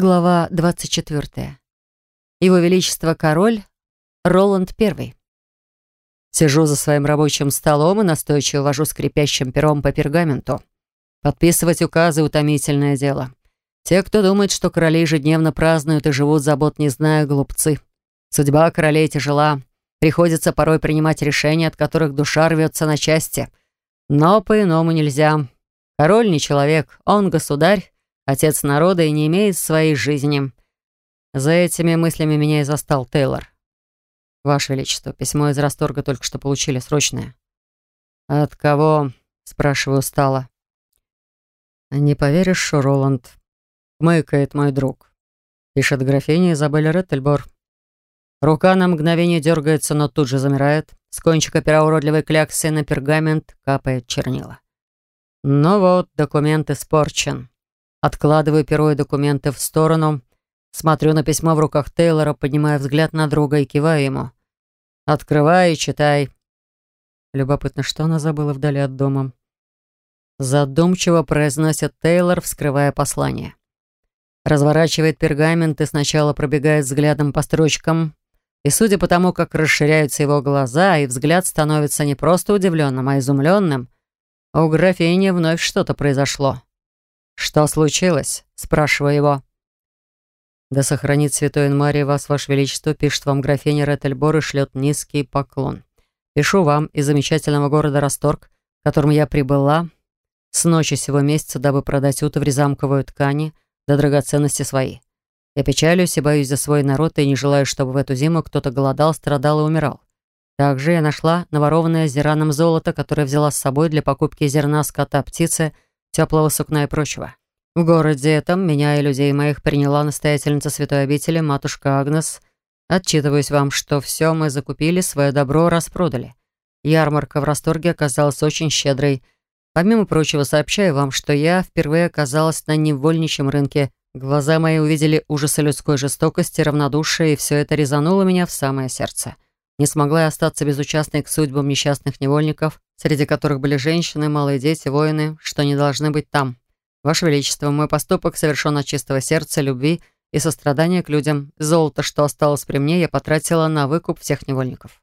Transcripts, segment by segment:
Глава 24. Его Величество Король Роланд I. Сижу за своим рабочим столом и настойчиво вожу скрипящим пером по пергаменту. Подписывать указы — утомительное дело. Те, кто думает, что короли ежедневно празднуют и живут забот, не зная, глупцы. Судьба королей тяжела. Приходится порой принимать решения, от которых душа рвется на части. Но по-иному нельзя. Король не человек, он государь, отец народа и не имеет своей жизни. За этими мыслями меня и застал Тейлор. «Ваше Величество, письмо из Расторга только что получили, срочное». «От кого?» — спрашиваю устало. «Не поверишь, Роланд?» — мыкает мой друг. Пишет графиня Изабель Реттельбор. Рука на мгновение дергается, но тут же замирает. С кончика пера уродливой кляксы на пергамент капает чернила. Ну вот, документ испорчен. Откладываю перо и документы в сторону, смотрю на письмо в руках Тейлора, поднимая взгляд на друга и киваю ему. «Открывай и читай». Любопытно, что она забыла вдали от дома. Задумчиво произносит Тейлор, вскрывая послание. Разворачивает пергамент и сначала пробегает взглядом по строчкам. И судя по тому, как расширяются его глаза, и взгляд становится не просто удивленным, а изумленным, у графини вновь что-то произошло. «Что случилось?» — спрашиваю его. «Да сохранит святой Инмарий вас, ваше величество», пишет вам графиня Реттельбор и шлет низкий поклон. «Пишу вам из замечательного города Расторг, в котором я прибыла с ночи сего месяца, дабы продать утоври замковую ткани до драгоценности свои. Я печалюсь и боюсь за свой народ и не желаю, чтобы в эту зиму кто-то голодал, страдал и умирал. Также я нашла наворованное зираном золото, которое взяла с собой для покупки зерна, скота, птицы — теплого сукна и прочего. В городе этом меня и людей моих приняла настоятельница святой обители, матушка Агнес. Отчитываюсь вам, что все мы закупили, свое добро распродали. Ярмарка в Расторге оказалась очень щедрой. Помимо прочего, сообщаю вам, что я впервые оказалась на невольничьем рынке. Глаза мои увидели ужасы людской жестокости, равнодушия, и все это резануло меня в самое сердце. Не смогла я остаться безучастной к судьбам несчастных невольников, среди которых были женщины, малые дети, воины, что не должны быть там. Ваше Величество, мой поступок совершен от чистого сердца, любви и сострадания к людям. Золото, что осталось при мне, я потратила на выкуп всех невольников.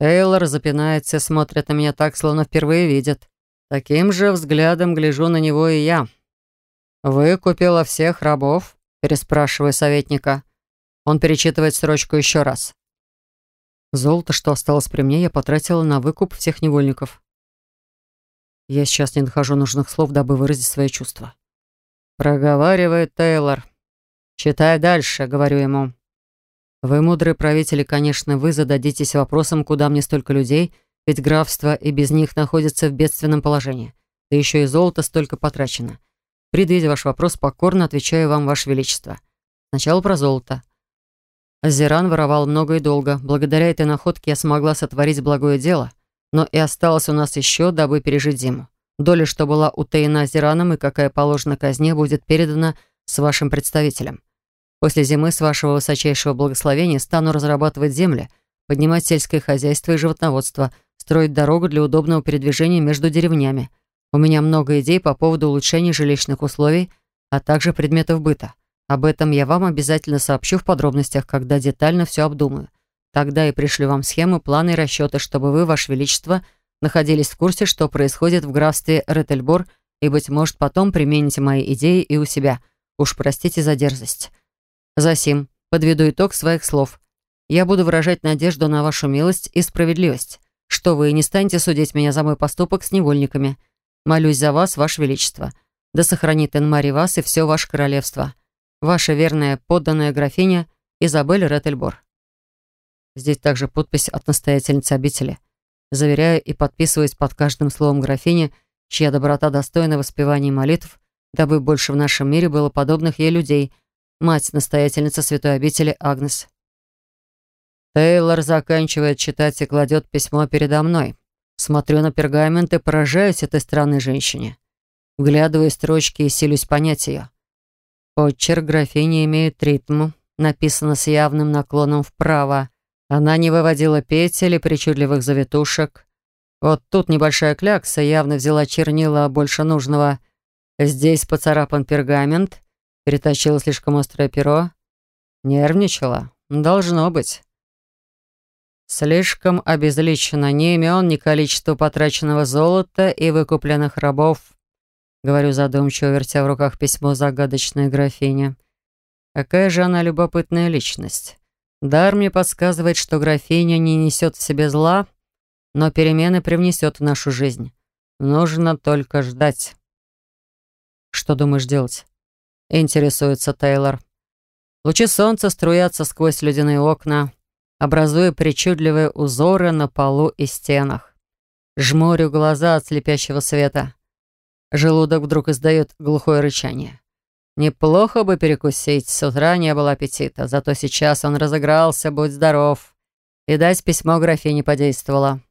Тейлор запинается смотрит на меня так, словно впервые видит. Таким же взглядом гляжу на него и я. «Вы купила всех рабов?» – переспрашиваю советника. Он перечитывает строчку еще раз. Золото, что осталось при мне, я потратила на выкуп всех невольников. Я сейчас не нахожу нужных слов, дабы выразить свои чувства. Проговаривает Тейлор. «Читай дальше», — говорю ему. «Вы, мудрые правители, конечно, вы зададитесь вопросом, куда мне столько людей, ведь графство и без них находится в бедственном положении. Да еще и золото столько потрачено. Предвидя ваш вопрос, покорно отвечаю вам, ваше величество. Сначала про золото. Азеран воровал много и долго. Благодаря этой находке я смогла сотворить благое дело, но и осталось у нас еще, дабы пережить зиму. Доля, что была утаена Азераном и какая положена казне, будет передана с вашим представителем. После зимы, с вашего высочайшего благословения, стану разрабатывать земли, поднимать сельское хозяйство и животноводство, строить дорогу для удобного передвижения между деревнями. У меня много идей по поводу улучшения жилищных условий, а также предметов быта. Об этом я вам обязательно сообщу в подробностях, когда детально все обдумаю. Тогда и пришлю вам схемы, планы и расчеты, чтобы вы, Ваше Величество, находились в курсе, что происходит в графстве Реттельбор, и, быть может, потом примените мои идеи и у себя. Уж простите за дерзость. Засим, подведу итог своих слов. Я буду выражать надежду на вашу милость и справедливость, что вы не станете судить меня за мой поступок с невольниками. Молюсь за вас, Ваше Величество. Да сохранит Энмари вас и все ваше королевство. Ваша верная подданная графиня Изабель Реттельбор. Здесь также подпись от настоятельницы обители. Заверяю и подписываюсь под каждым словом графини, чья доброта достойна воспевания молитв, дабы больше в нашем мире было подобных ей людей, мать настоятельница святой обители Агнес. Тейлор заканчивает читать и кладет письмо передо мной. Смотрю на пергамент и поражаюсь этой странной женщине. Вглядываю строчки и силюсь понять ее. Почерк графини имеет ритм, написано с явным наклоном вправо. Она не выводила петель и причудливых завитушек. Вот тут небольшая клякса явно взяла чернила больше нужного. Здесь поцарапан пергамент, Переточила слишком острое перо? Нервничала? Должно быть. Слишком обезличено ни имен, ни количество потраченного золота и выкупленных рабов. Говорю задумчиво, вертя в руках письмо загадочной графиня. Какая же она любопытная личность. Дар мне подсказывает, что графиня не несет в себе зла, но перемены привнесет в нашу жизнь. Нужно только ждать. Что думаешь делать? Интересуется Тейлор. Лучи солнца струятся сквозь ледяные окна, образуя причудливые узоры на полу и стенах. Жмурю глаза от слепящего света. Желудок вдруг издает глухое рычание. Неплохо бы перекусить, с утра не было аппетита, зато сейчас он разыгрался, будь здоров. И дать письмо графине подействовало.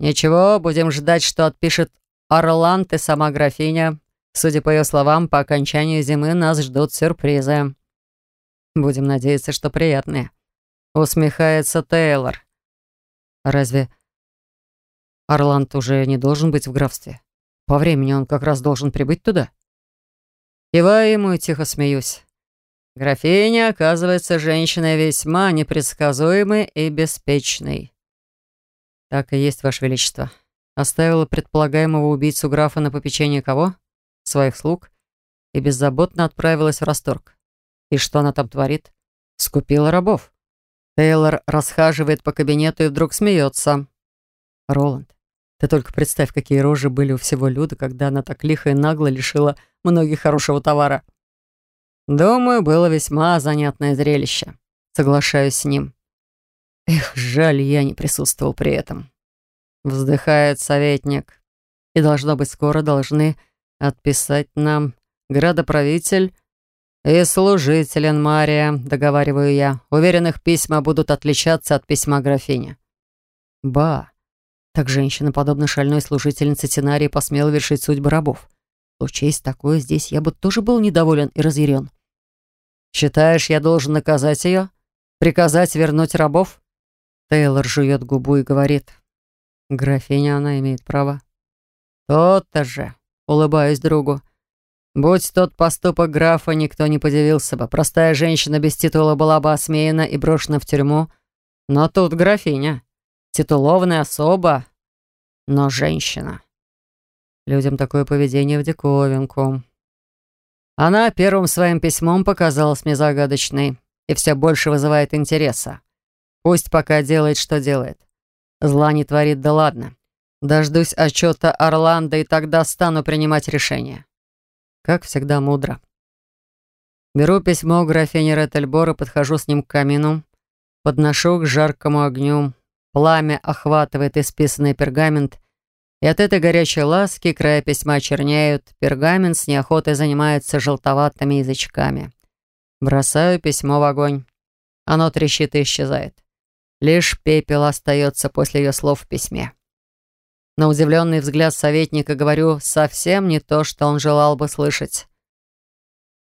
Ничего, будем ждать, что отпишет Орланд и сама графиня. Судя по ее словам, по окончанию зимы нас ждут сюрпризы. Будем надеяться, что приятные. Усмехается Тейлор. Разве Орланд уже не должен быть в графстве? По времени он как раз должен прибыть туда. Киваю ему и тихо смеюсь. Графиня, оказывается, женщина весьма непредсказуемой и беспечной. Так и есть, Ваше Величество. Оставила предполагаемого убийцу графа на попечение кого? Своих слуг. И беззаботно отправилась в расторг. И что она там творит? Скупила рабов. Тейлор расхаживает по кабинету и вдруг смеется. Роланд, ты только представь, какие рожи были у всего Люда, когда она так лихо и нагло лишила многих хорошего товара. Думаю, было весьма занятное зрелище. Соглашаюсь с ним. Эх, жаль, я не присутствовал при этом. Вздыхает советник. И должно быть, скоро должны отписать нам градоправитель и служитель Мария, договариваю я. Уверенных письма будут отличаться от письма графини. Ба, так женщина, подобно шальной служительнице Тенарии, посмела вершить судьбы рабов. Случись такое здесь, я бы тоже был недоволен и разъярен. «Считаешь, я должен наказать ее? Приказать вернуть рабов?» Тейлор жует губу и говорит. «Графиня, она имеет право». «То-то же!» — улыбаюсь другу. «Будь тот поступок графа, никто не подивился бы. Простая женщина без титула была бы осмеяна и брошена в тюрьму. Но тут графиня. Титулованная особа, но женщина». Людям такое поведение в диковинку. Она первым своим письмом показалась мне загадочной и все больше вызывает интереса. Пусть пока делает, что делает. Зла не творит, да ладно. Дождусь отчета Орландо и тогда стану принимать решение. Как всегда, мудро. Беру письмо графини Реттельбор и подхожу с ним к камину, подношу к жаркому огню. Пламя охватывает исписанный пергамент и от этой горячей ласки края письма черняют, пергамент с неохотой занимается желтоватыми язычками. Бросаю письмо в огонь. Оно трещит и исчезает. Лишь пепел остается после ее слов в письме. На удивленный взгляд советника говорю совсем не то, что он желал бы слышать.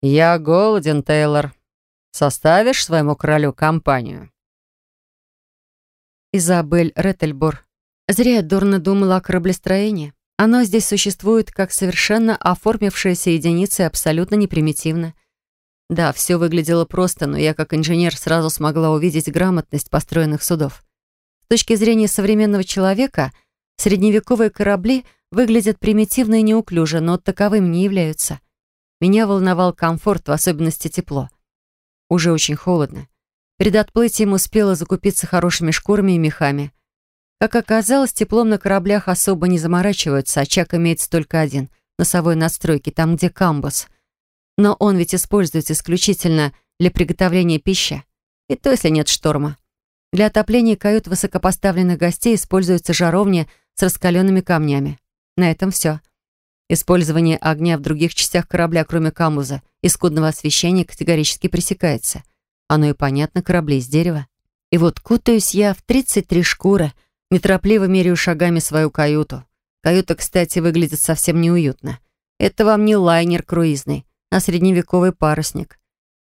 «Я голоден, Тейлор. Составишь своему королю компанию?» Изабель Реттельбор Зря я дурно думала о кораблестроении. Оно здесь существует как совершенно оформившаяся единица и абсолютно непримитивно. Да, все выглядело просто, но я как инженер сразу смогла увидеть грамотность построенных судов. С точки зрения современного человека, средневековые корабли выглядят примитивно и неуклюже, но таковым не являются. Меня волновал комфорт, в особенности тепло. Уже очень холодно. Перед отплытием успела закупиться хорошими шкурами и мехами. Как оказалось, теплом на кораблях особо не заморачиваются, очаг имеется только один — носовой надстройки, там, где камбус. Но он ведь используется исключительно для приготовления пищи. И то, если нет шторма. Для отопления кают высокопоставленных гостей используются жаровни с раскаленными камнями. На этом все. Использование огня в других частях корабля, кроме камбуза и скудного освещения, категорически пресекается. Оно и понятно, корабли из дерева. И вот кутаюсь я в 33 шкуры — Неторопливо меряю шагами свою каюту. Каюта, кстати, выглядит совсем неуютно. Это вам не лайнер круизный, а средневековый парусник.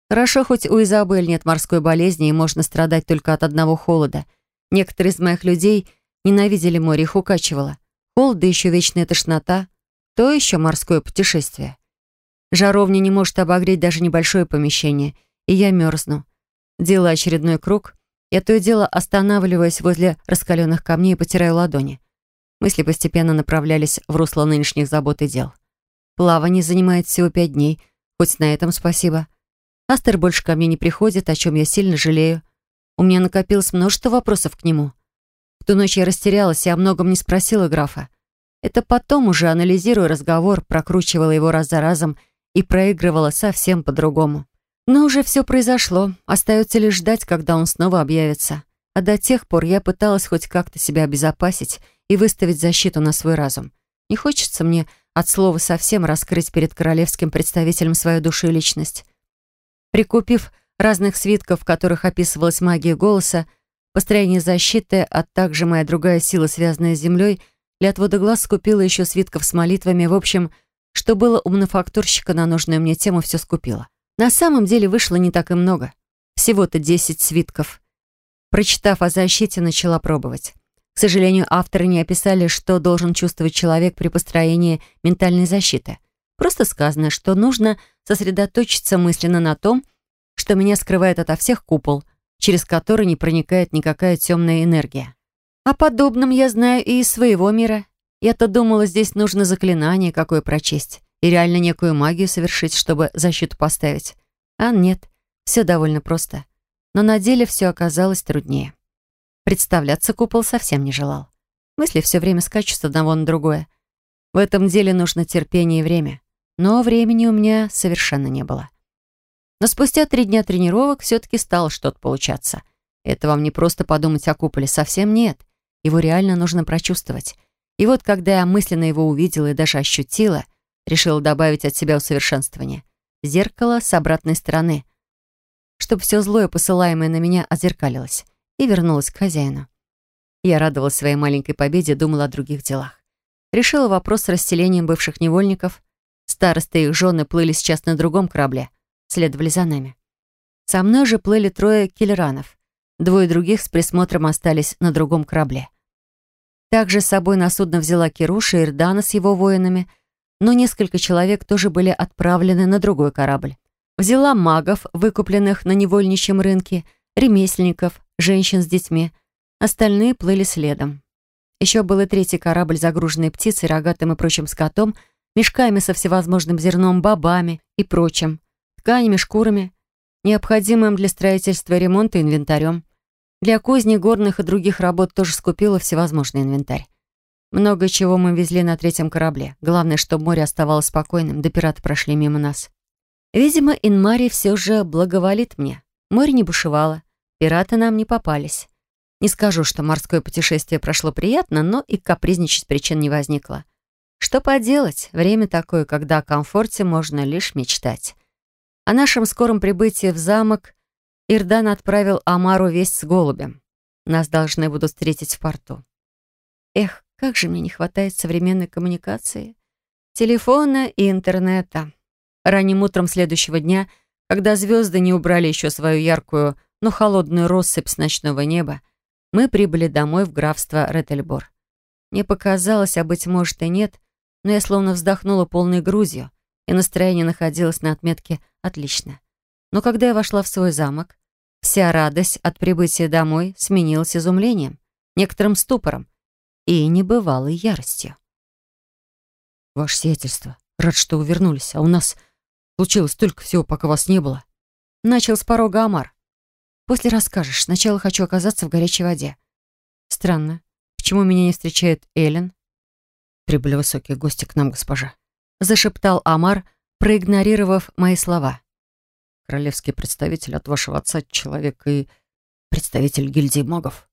Хорошо, хоть у Изабель нет морской болезни и можно страдать только от одного холода. Некоторые из моих людей ненавидели море, их укачивало. Холод, да еще вечная тошнота. То еще морское путешествие. Жаровня не может обогреть даже небольшое помещение, и я мерзну. Делаю очередной круг, я то и дело останавливаясь возле раскаленных камней и потираю ладони. Мысли постепенно направлялись в русло нынешних забот и дел. Плавание занимает всего пять дней, хоть на этом спасибо. Астер больше ко мне не приходит, о чем я сильно жалею. У меня накопилось множество вопросов к нему. В ту ночь я растерялась и о многом не спросила графа. Это потом уже, анализируя разговор, прокручивала его раз за разом и проигрывала совсем по-другому. Но уже все произошло, остается лишь ждать, когда он снова объявится. А до тех пор я пыталась хоть как-то себя обезопасить и выставить защиту на свой разум. Не хочется мне от слова совсем раскрыть перед королевским представителем свою душу и личность. Прикупив разных свитков, в которых описывалась магия голоса, построение защиты, а также моя другая сила, связанная с землей, для отвода глаз скупила еще свитков с молитвами. В общем, что было у мануфактурщика на нужную мне тему, все скупила. На самом деле вышло не так и много. Всего-то 10 свитков. Прочитав о защите, начала пробовать. К сожалению, авторы не описали, что должен чувствовать человек при построении ментальной защиты. Просто сказано, что нужно сосредоточиться мысленно на том, что меня скрывает ото всех купол, через который не проникает никакая темная энергия. О подобном я знаю и из своего мира. Я-то думала, здесь нужно заклинание какое прочесть и реально некую магию совершить, чтобы защиту поставить. А нет, все довольно просто. Но на деле все оказалось труднее. Представляться купол совсем не желал. Мысли все время скачут с одного на другое. В этом деле нужно терпение и время. Но времени у меня совершенно не было. Но спустя три дня тренировок все-таки стало что-то получаться. Это вам не просто подумать о куполе, совсем нет. Его реально нужно прочувствовать. И вот когда я мысленно его увидела и даже ощутила, решила добавить от себя усовершенствование. Зеркало с обратной стороны. Чтобы все злое, посылаемое на меня, озеркалилось и вернулось к хозяину. Я радовалась своей маленькой победе, думала о других делах. Решила вопрос с расселением бывших невольников. Старосты и их жены плыли сейчас на другом корабле, следовали за нами. Со мной же плыли трое киллеранов. Двое других с присмотром остались на другом корабле. Также с собой на судно взяла Кируша и Ирдана с его воинами, но несколько человек тоже были отправлены на другой корабль. Взяла магов, выкупленных на невольничьем рынке, ремесленников, женщин с детьми. Остальные плыли следом. Еще был и третий корабль, загруженный птицей, рогатым и прочим скотом, мешками со всевозможным зерном, бобами и прочим, тканями, шкурами, необходимым для строительства ремонта инвентарем. Для кузни, горных и других работ тоже скупила всевозможный инвентарь. Много чего мы везли на третьем корабле. Главное, чтобы море оставалось спокойным, да пираты прошли мимо нас. Видимо, Инмари все же благоволит мне. Море не бушевало, пираты нам не попались. Не скажу, что морское путешествие прошло приятно, но и капризничать причин не возникло. Что поделать, время такое, когда о комфорте можно лишь мечтать. О нашем скором прибытии в замок Ирдан отправил Амару весть с голубем. Нас должны будут встретить в порту. Эх, как же мне не хватает современной коммуникации, телефона и интернета. Ранним утром следующего дня, когда звезды не убрали еще свою яркую, но холодную россыпь с ночного неба, мы прибыли домой в графство Ретельбор. Мне показалось, а быть может и нет, но я словно вздохнула полной грузью, и настроение находилось на отметке «отлично». Но когда я вошла в свой замок, вся радость от прибытия домой сменилась изумлением, некоторым ступором и небывалой яростью. «Ваше сиятельство, рад, что вы вернулись, а у нас случилось столько всего, пока вас не было». Начал с порога Амар. «После расскажешь. Сначала хочу оказаться в горячей воде». «Странно. Почему меня не встречает Эллен?» «Прибыли высокие гости к нам, госпожа», — зашептал Амар, проигнорировав мои слова королевский представитель от вашего отца человек и представитель гильдии магов.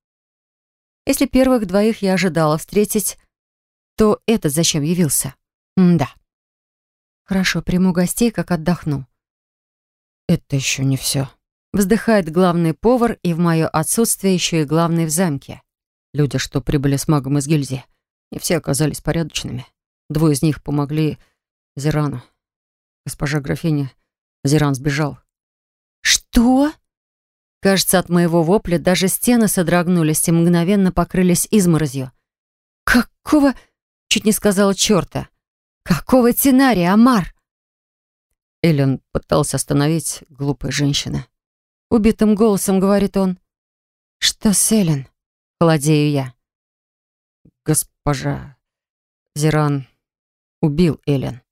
Если первых двоих я ожидала встретить, то этот зачем явился? М да. Хорошо, приму гостей, как отдохну. Это еще не все. Вздыхает главный повар, и в мое отсутствие еще и главный в замке. Люди, что прибыли с магом из гильдии, не все оказались порядочными. Двое из них помогли Зирану. Госпожа графиня Зиран сбежал. «Что?» Кажется, от моего вопля даже стены содрогнулись и мгновенно покрылись изморозью. «Какого...» — чуть не сказала черта. «Какого тенария, Амар?» Эллен пытался остановить глупая женщина. Убитым голосом говорит он. «Что с Эллен?» — холодею я. «Госпожа Зиран убил Эллен»,